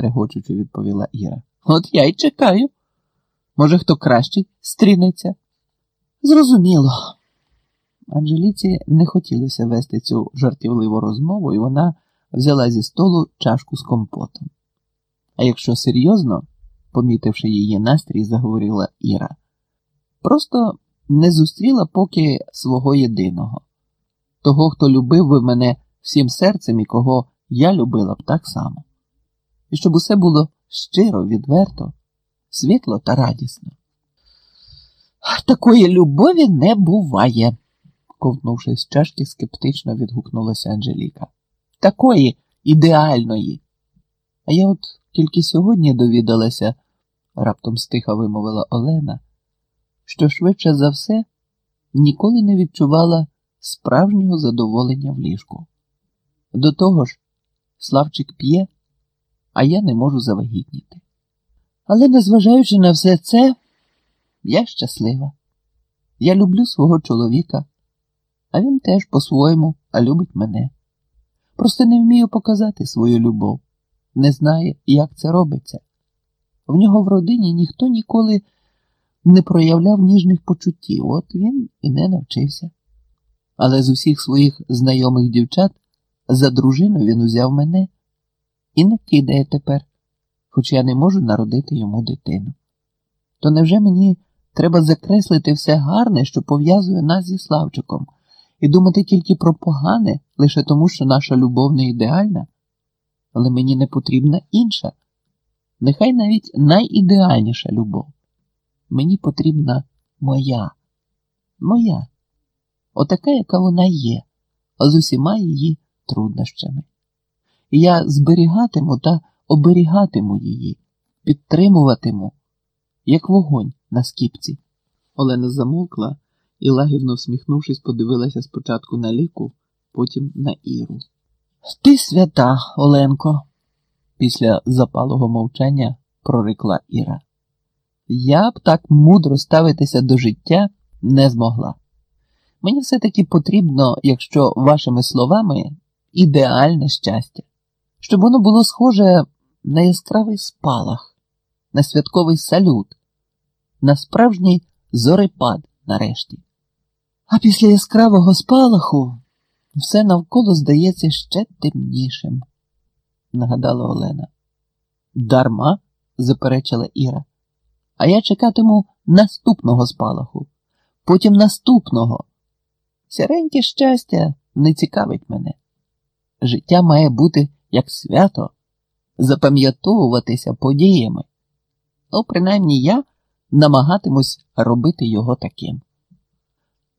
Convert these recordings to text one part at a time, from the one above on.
регочучи відповіла Іра. От я й чекаю. Може, хто кращий стрінеться? Зрозуміло. Анжеліці не хотілося вести цю жартівливу розмову, і вона взяла зі столу чашку з компотом. А якщо серйозно, помітивши її настрій, заговорила Іра, просто не зустріла поки свого єдиного, того, хто любив би мене всім серцем і кого я любила б так само. І щоб усе було щиро, відверто, світло та радісно. Такої любові не буває, ковтнувши з чашки, скептично відгукнулася Анжеліка. Такої ідеальної. А я от тільки сьогодні довідалася, раптом стиха вимовила Олена, що швидше за все ніколи не відчувала справжнього задоволення в ліжку. До того ж, Славчик п'є, а я не можу завагітніти. Але, незважаючи на все це, я щаслива. Я люблю свого чоловіка, а він теж по-своєму, а любить мене. Просто не вмію показати свою любов, не знає, як це робиться. В нього в родині ніхто ніколи не проявляв ніжних почуттів, от він і не навчився. Але з усіх своїх знайомих дівчат за дружину він узяв мене і не кидає тепер, хоч я не можу народити йому дитину. То невже мені треба закреслити все гарне, що пов'язує нас зі Славчиком, і думати тільки про погане лише тому, що наша любов не ідеальна? Але мені не потрібна інша, нехай навіть найідеальніша любов. Мені потрібна моя, моя, отака, яка вона є, а з усіма її труднощами. Я зберігатиму та оберігатиму її, підтримуватиму, як вогонь на скіпці. Олена замовкла і, лагідно всміхнувшись, подивилася спочатку на ліку, потім на Іру. Ти свята, Оленко, після запалого мовчання прорекла Іра. Я б так мудро ставитися до життя не змогла. Мені все-таки потрібно, якщо вашими словами, ідеальне щастя, щоб воно було схоже на яскравий спалах, на святковий салют, на справжній зорепад нарешті. А після яскравого спалаху все навколо здається ще темнішим, нагадала Олена. Дарма, заперечила Іра. А я чекатиму наступного спалаху, потім наступного. Сіреньке щастя не цікавить мене. Життя має бути як свято, запам'ятовуватися подіями. Ну, принаймні я намагатимусь робити його таким.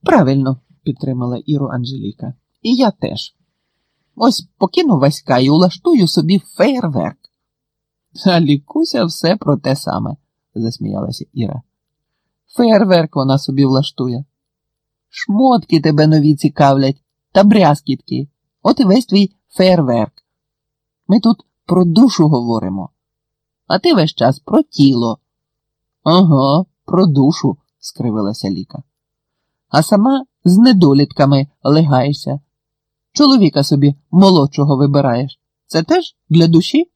Правильно, підтримала Іру Анжеліка. І я теж. Ось покину Васька і улаштую собі фейерверк. А лікуся все про те саме, засміялася Іра. Фейерверк вона собі влаштує. Шмотки тебе нові цікавлять та брязкітки. От і весь твій фейерверк. Ми тут про душу говоримо, а ти весь час про тіло. Ага, про душу, скривилася Ліка. А сама з недолітками легаєшся. Чоловіка собі молодшого вибираєш. Це теж для душі?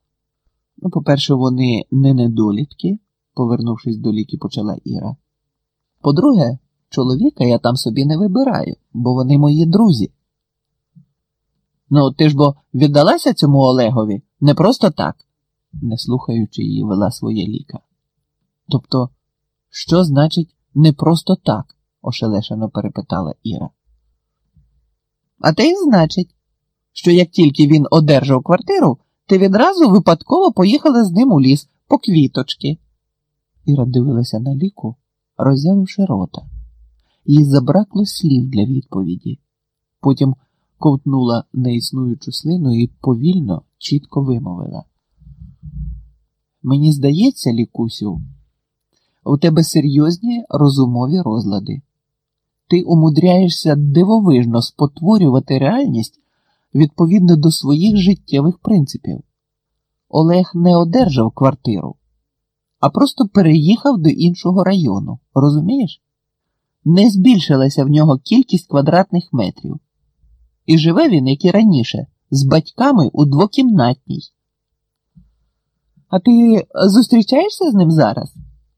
Ну, по-перше, вони не недолітки, повернувшись до ліки, почала Іра. По-друге, чоловіка я там собі не вибираю, бо вони мої друзі. Ну, ти ж бо віддалася цьому Олегові не просто так, не слухаючи її, вела своє ліка. Тобто, що значить не просто так? ошелешено перепитала Іра. А те й значить, що як тільки він одержав квартиру, ти відразу випадково поїхала з ним у ліс по квіточки. Іра дивилася на ліку, роззявивши рота. Їй забракло слів для відповіді. Потім ковтнула неіснуючу слину і повільно, чітко вимовила. Мені здається, лікусю, у тебе серйозні розумові розлади. Ти умудряєшся дивовижно спотворювати реальність відповідно до своїх життєвих принципів. Олег не одержав квартиру, а просто переїхав до іншого району. Розумієш? Не збільшилася в нього кількість квадратних метрів. І живе він, як і раніше, з батьками у двокімнатній. А ти зустрічаєшся з ним зараз?